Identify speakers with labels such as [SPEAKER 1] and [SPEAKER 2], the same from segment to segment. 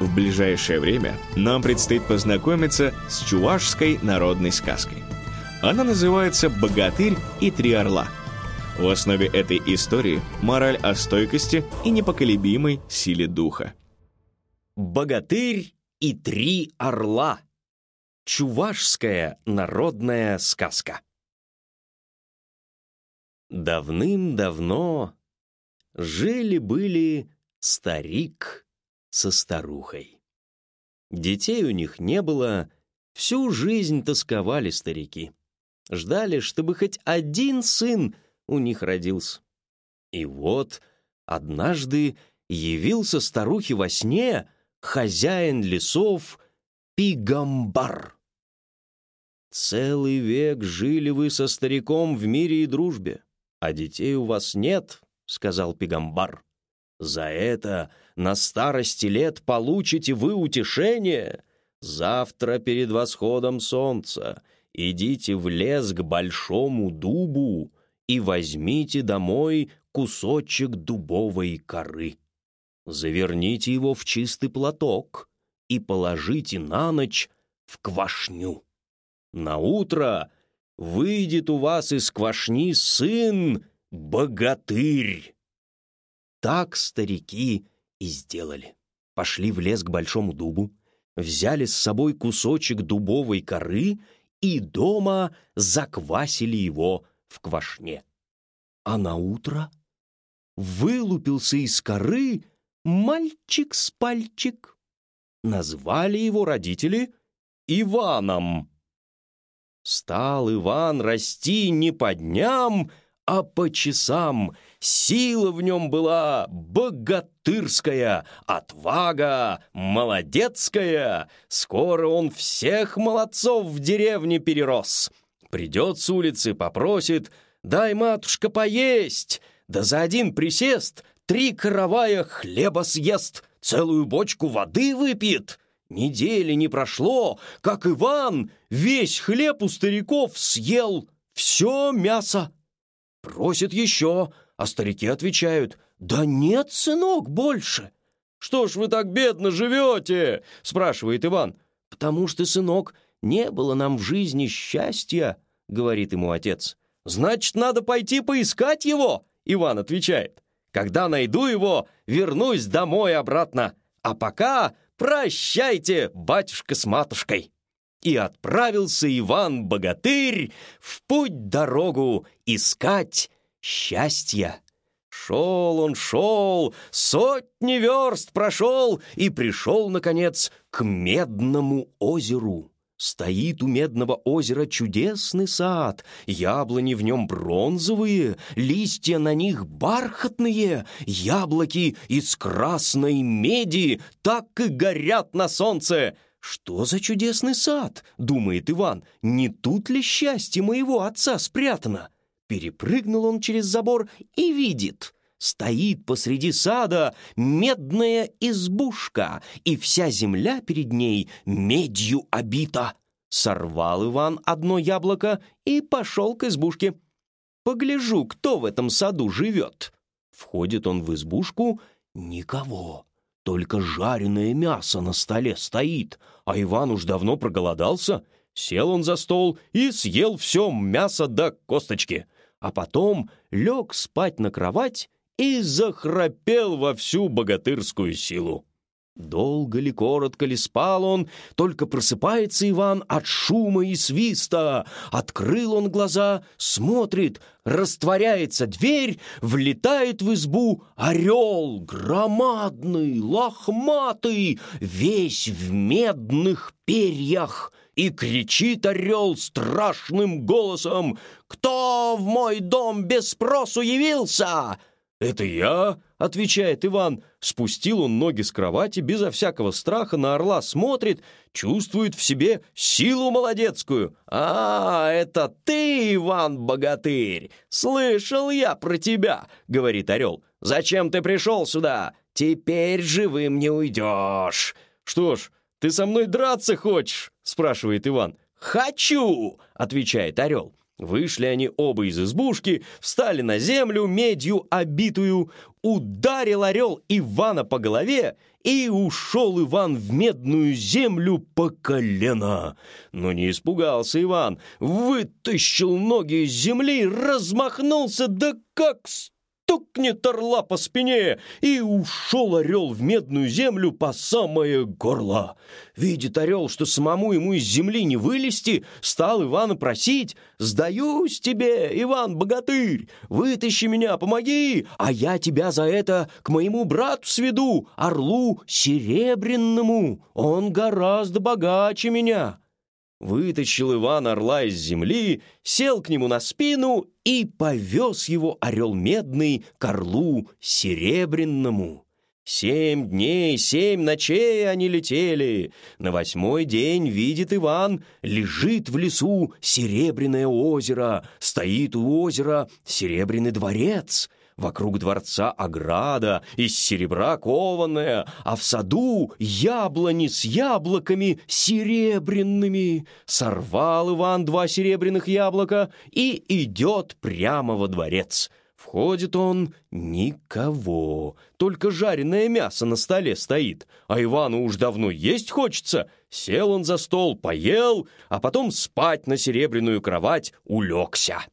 [SPEAKER 1] В ближайшее время нам предстоит познакомиться с чувашской народной сказкой. Она называется «Богатырь и три орла». В основе этой истории мораль о стойкости и непоколебимой силе духа.
[SPEAKER 2] «Богатырь и три орла» Чувашская народная сказка Давным-давно жили-были старик со старухой. Детей у них не было, всю жизнь тосковали старики. Ждали, чтобы хоть один сын у них родился. И вот однажды явился старухе во сне хозяин лесов Пигамбар. «Целый век жили вы со стариком в мире и дружбе, а детей у вас нет», — сказал Пигамбар. За это на старости лет получите вы утешение. Завтра перед восходом солнца идите в лес к большому дубу и возьмите домой кусочек дубовой коры. Заверните его в чистый платок и положите на ночь в квашню. На утро выйдет у вас из квашни сын богатырь. Так старики и сделали. Пошли в лес к большому дубу, взяли с собой кусочек дубовой коры и дома заквасили его в квашне. А на утро вылупился из коры мальчик с пальчик. Назвали его родители Иваном. Стал Иван расти не по дням, а по часам. Сила в нем была богатырская, отвага молодецкая. Скоро он всех молодцов в деревне перерос. Придет с улицы, попросит «Дай, матушка, поесть!» Да за один присест три каравая хлеба съест, целую бочку воды выпьет. Недели не прошло, как Иван весь хлеб у стариков съел, все мясо. Просит еще, а старики отвечают, «Да нет, сынок, больше». «Что ж вы так бедно живете?» — спрашивает Иван. «Потому что, сынок, не было нам в жизни счастья», — говорит ему отец. «Значит, надо пойти поискать его», — Иван отвечает. «Когда найду его, вернусь домой обратно. А пока прощайте, батюшка с матушкой». И отправился Иван-богатырь в путь-дорогу искать счастья. Шел он, шел, сотни верст прошел и пришел, наконец, к Медному озеру. Стоит у Медного озера чудесный сад, яблони в нем бронзовые, листья на них бархатные, яблоки из красной меди так и горят на солнце — «Что за чудесный сад?» — думает Иван. «Не тут ли счастье моего отца спрятано?» Перепрыгнул он через забор и видит. Стоит посреди сада медная избушка, и вся земля перед ней медью обита. Сорвал Иван одно яблоко и пошел к избушке. «Погляжу, кто в этом саду живет». Входит он в избушку — никого. Только жареное мясо на столе стоит, а Иван уж давно проголодался. Сел он за стол и съел все мясо до косточки, а потом лег спать на кровать и захрапел во всю богатырскую силу. Долго ли, коротко ли спал он, только просыпается Иван от шума и свиста. Открыл он глаза, смотрит, растворяется дверь, влетает в избу орел, громадный, лохматый, весь в медных перьях. И кричит орел страшным голосом «Кто в мой дом без спросу явился?» «Это я?» — отвечает Иван. Спустил он ноги с кровати, безо всякого страха на орла смотрит, чувствует в себе силу молодецкую. «А, это ты, Иван-богатырь! Слышал я про тебя!» — говорит орел. «Зачем ты пришел сюда? Теперь живым не уйдешь!» «Что ж, ты со мной драться хочешь?» — спрашивает Иван. «Хочу!» — отвечает орел. Вышли они оба из избушки, встали на землю, медью обитую, ударил орел Ивана по голове, и ушел Иван в медную землю по колено. Но не испугался Иван, вытащил ноги из земли, размахнулся, да как стукнет орла по спине, и ушел орел в медную землю по самое горло. Видит орел, что самому ему из земли не вылезти, стал Ивана просить, «Сдаюсь тебе, Иван-богатырь, вытащи меня, помоги, а я тебя за это к моему брату сведу, орлу серебряному, он гораздо богаче меня». Вытащил Иван орла из земли, сел к нему на спину и повез его орел медный к орлу серебряному. Семь дней, семь ночей они летели. На восьмой день видит Иван, лежит в лесу серебряное озеро, стоит у озера серебряный дворец — Вокруг дворца ограда, из серебра кованая, а в саду яблони с яблоками серебряными. Сорвал Иван два серебряных яблока и идет прямо во дворец. Входит он — никого, только жареное мясо на столе стоит, а Ивану уж давно есть хочется. Сел он за стол, поел, а потом спать на серебряную кровать улегся.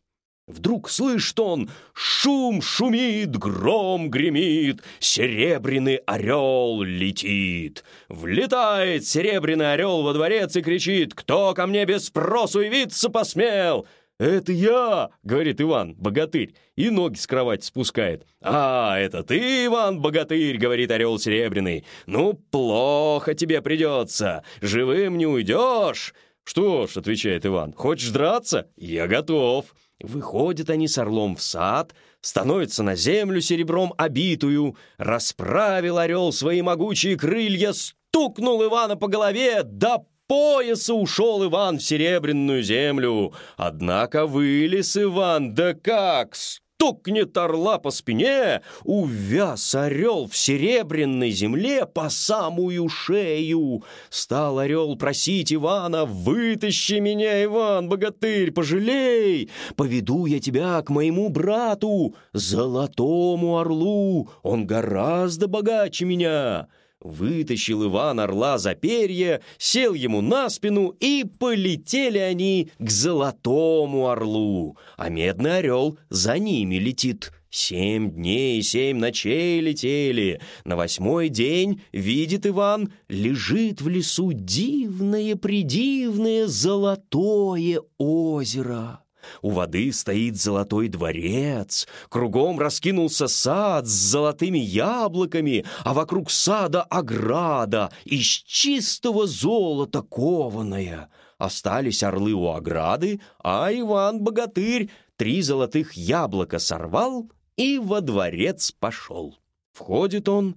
[SPEAKER 2] Вдруг слышит он, шум шумит, гром гремит, серебряный орел летит. Влетает серебряный орел во дворец и кричит, кто ко мне без спросу явиться посмел? «Это я!» — говорит Иван, богатырь, и ноги с кровати спускает. «А, это ты, Иван, богатырь!» — говорит орел серебряный. «Ну, плохо тебе придется, живым не уйдешь!» «Что ж», — отвечает Иван, — «хочешь драться? Я готов!» Выходят они с орлом в сад, становятся на землю серебром обитую, расправил орел свои могучие крылья, стукнул Ивана по голове, да пояса ушел Иван в серебряную землю. Однако вылез Иван, да как, стукнет орла по спине, увяз орел в серебряной земле по самую шею. Стал орел просить Ивана, вытащи меня, Иван, богатырь, пожалей, поведу я тебя к моему брату, золотому орлу, он гораздо богаче меня». Вытащил Иван орла за перья, сел ему на спину, и полетели они к золотому орлу, а медный орел за ними летит. Семь дней, семь ночей летели. На восьмой день, видит Иван, лежит в лесу дивное-предивное золотое озеро. У воды стоит золотой дворец, кругом раскинулся сад с золотыми яблоками, а вокруг сада ограда из чистого золота кованая. Остались орлы у ограды, а Иван-богатырь три золотых яблока сорвал и во дворец пошел. Входит он,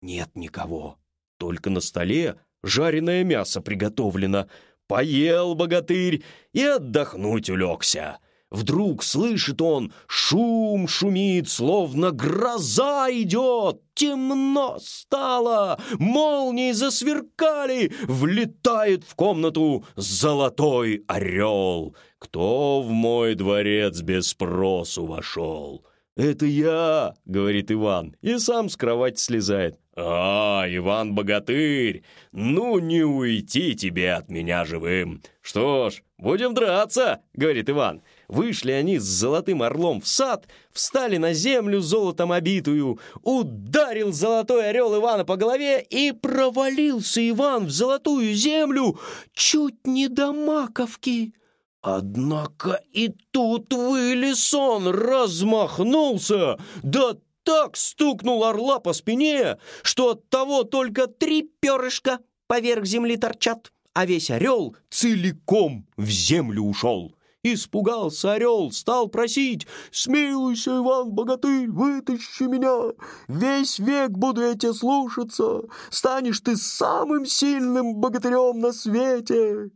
[SPEAKER 2] нет никого, только на столе жареное мясо приготовлено — Поел богатырь и отдохнуть улегся. Вдруг слышит он, шум шумит, словно гроза идет. Темно стало, молнии засверкали, влетает в комнату золотой орел. Кто в мой дворец без спросу вошел? «Это я», — говорит Иван, и сам с кровати слезает. «А, Иван-богатырь, ну не уйти тебе от меня живым. Что ж, будем драться», — говорит Иван. Вышли они с золотым орлом в сад, встали на землю золотом обитую, ударил золотой орел Ивана по голове, и провалился Иван в золотую землю чуть не до маковки. Однако и тут вылез он, размахнулся, да так стукнул орла по спине, что от того только три перышка поверх земли торчат, а весь орел целиком в землю ушел. Испугался орел, стал просить, «Смилуйся, Иван-богатырь, вытащи меня! Весь век буду я тебя слушаться! Станешь ты самым сильным богатырем на свете!»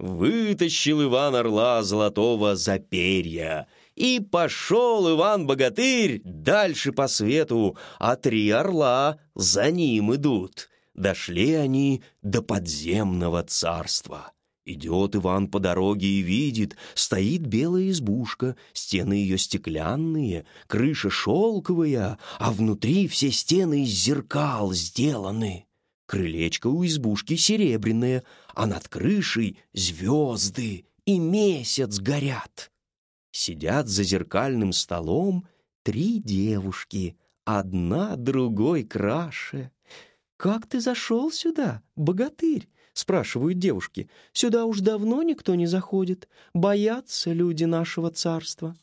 [SPEAKER 2] Вытащил Иван орла золотого за перья, и пошел Иван-богатырь дальше по свету, а три орла за ним идут. Дошли они до подземного царства. Идет Иван по дороге и видит, стоит белая избушка, стены ее стеклянные, крыша шелковая, а внутри все стены из зеркал сделаны. Крылечко у избушки серебряное, а над крышей звезды и месяц горят. Сидят за зеркальным столом три девушки, одна другой краше. «Как ты зашел сюда, богатырь?» — спрашивают девушки. «Сюда уж давно никто не заходит. Боятся люди нашего царства».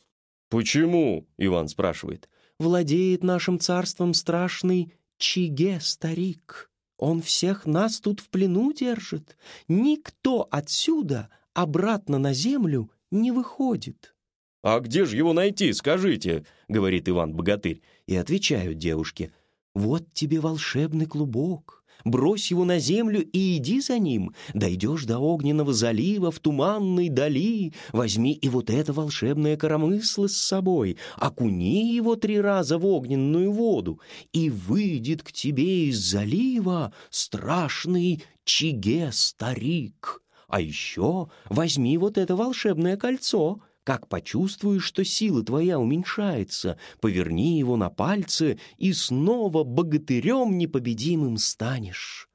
[SPEAKER 3] «Почему?» — Иван спрашивает.
[SPEAKER 2] «Владеет нашим царством страшный Чиге, старик. Он всех нас тут в плену держит. Никто отсюда обратно на землю не выходит».
[SPEAKER 3] «А где же его найти, скажите?» — говорит Иван-богатырь.
[SPEAKER 2] И отвечают девушки. «Вот тебе волшебный клубок. Брось его на землю и иди за ним. Дойдешь до огненного залива в туманной дали. Возьми и вот это волшебное коромысло с собой. Окуни его три раза в огненную воду. И выйдет к тебе из залива страшный чиге-старик. А еще возьми вот это волшебное кольцо — как почувствуешь, что сила твоя уменьшается, поверни его на пальце, и снова богатырем непобедимым станешь.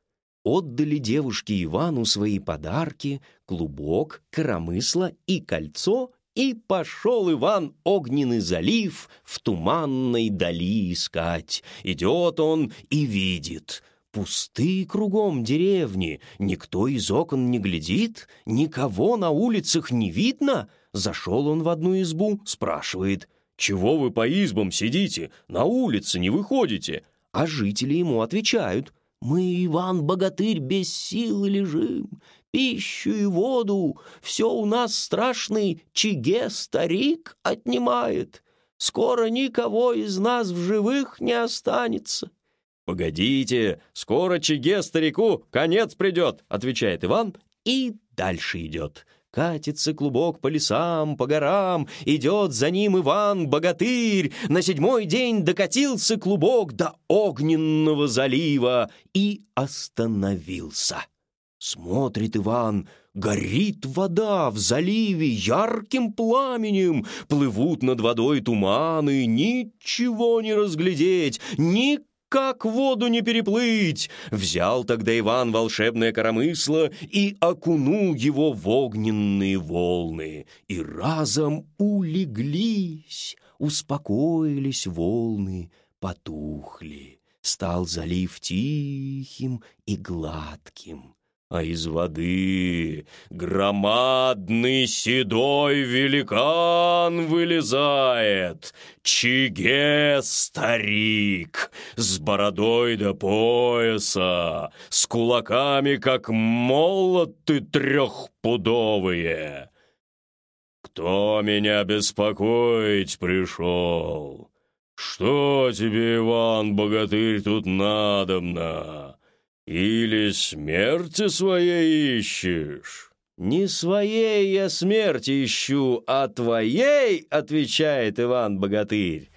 [SPEAKER 2] Отдали девушке Ивану свои подарки, клубок, коромысло и кольцо, и пошел Иван огненный залив в туманной дали искать. Идет он и видит — Пустые кругом деревни, никто из окон не глядит, никого на улицах не видно — Зашел он в одну избу, спрашивает, «Чего вы по избам сидите? На улице не выходите?» А жители ему отвечают, «Мы, Иван-богатырь, без силы лежим, пищу и воду, все у нас страшный чиге-старик отнимает. Скоро никого из нас в живых не останется».
[SPEAKER 3] «Погодите, скоро чиге-старику конец придет», — отвечает Иван
[SPEAKER 2] и дальше идет. Катится клубок по лесам, по горам, идет за ним Иван-богатырь. На седьмой день докатился клубок до огненного залива и остановился. Смотрит Иван, горит вода в заливе ярким пламенем, плывут над водой туманы, ничего не разглядеть, никакого как воду не переплыть!» Взял тогда Иван волшебное коромысло и окунул его в огненные волны. И разом улеглись, успокоились волны, потухли. Стал залив тихим и гладким а из воды громадный седой великан вылезает. Чиге-старик с бородой до пояса, с кулаками, как молоты трехпудовые. «Кто меня беспокоить пришел? Что тебе, Иван-богатырь, тут надобно?» Или смерти своей ищешь?» «Не своей я смерти ищу, а твоей», — отвечает Иван-богатырь.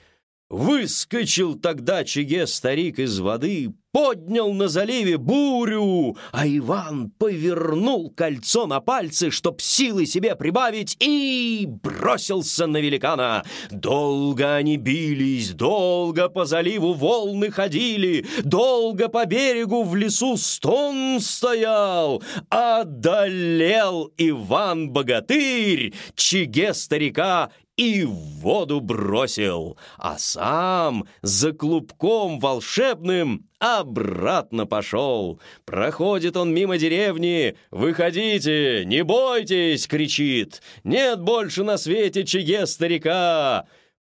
[SPEAKER 2] Выскочил тогда Чиге старик из воды, поднял на заливе бурю, а Иван повернул кольцо на пальцы, чтоб силы себе прибавить, и бросился на великана. Долго они бились, долго по заливу волны ходили, долго по берегу в лесу стон стоял. Одолел Иван-богатырь чеге старика и в воду бросил, а сам за клубком волшебным обратно пошел. Проходит он мимо деревни, «Выходите, не бойтесь!» — кричит. «Нет больше на свете чеге старика!»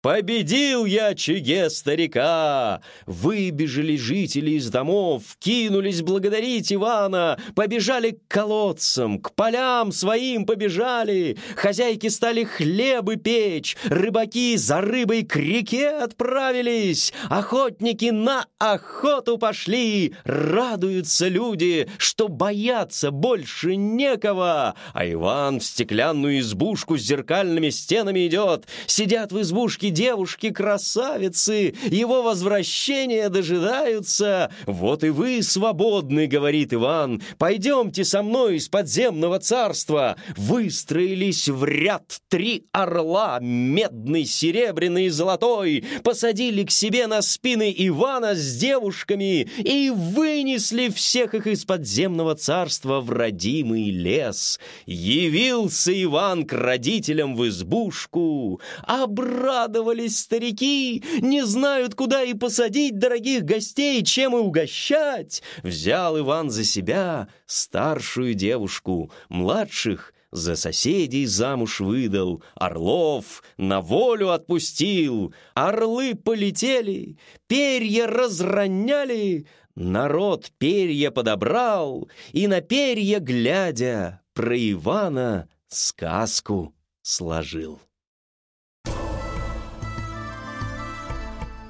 [SPEAKER 2] Победил я чеге старика! Выбежали жители из домов, кинулись благодарить Ивана, побежали к колодцам, к полям своим побежали. Хозяйки стали хлебы печь, рыбаки за рыбой к реке отправились, охотники на охоту пошли. Радуются люди, что бояться больше некого. А Иван в стеклянную избушку с зеркальными стенами идет, сидят в избушке девушки-красавицы, его возвращения дожидаются. Вот и вы свободны, говорит Иван, пойдемте со мной из подземного царства. Выстроились в ряд три орла, медный, серебряный и золотой, посадили к себе на спины Ивана с девушками и вынесли всех их из подземного царства в родимый лес. Явился Иван к родителям в избушку, обрадовался обрадовались старики, не знают, куда и посадить дорогих гостей, чем и угощать. Взял Иван за себя старшую девушку, младших за соседей замуж выдал, орлов на волю отпустил. Орлы полетели, перья разроняли, народ перья подобрал, и на перья глядя про Ивана сказку сложил.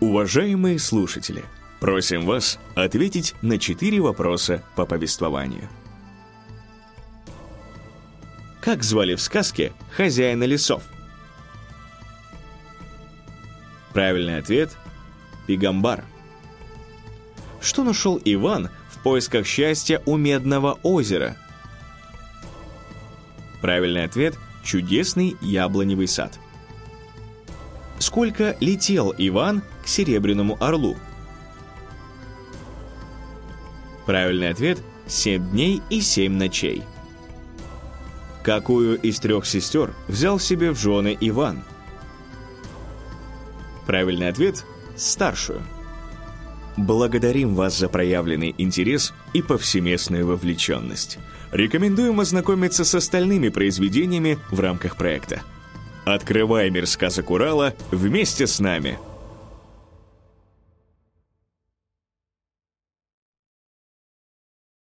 [SPEAKER 1] Уважаемые слушатели, просим вас ответить на четыре вопроса по повествованию. Как звали в сказке хозяина лесов? Правильный ответ – Пигамбар. Что нашел Иван в поисках счастья у Медного озера? Правильный ответ – чудесный яблоневый сад. Сколько летел Иван к Серебряному Орлу? Правильный ответ – 7 дней и 7 ночей. Какую из трех сестер взял себе в жены Иван? Правильный ответ – старшую. Благодарим вас за проявленный интерес и повсеместную вовлеченность. Рекомендуем ознакомиться с остальными произведениями в рамках проекта. Открывай мир сказок Урала вместе с нами –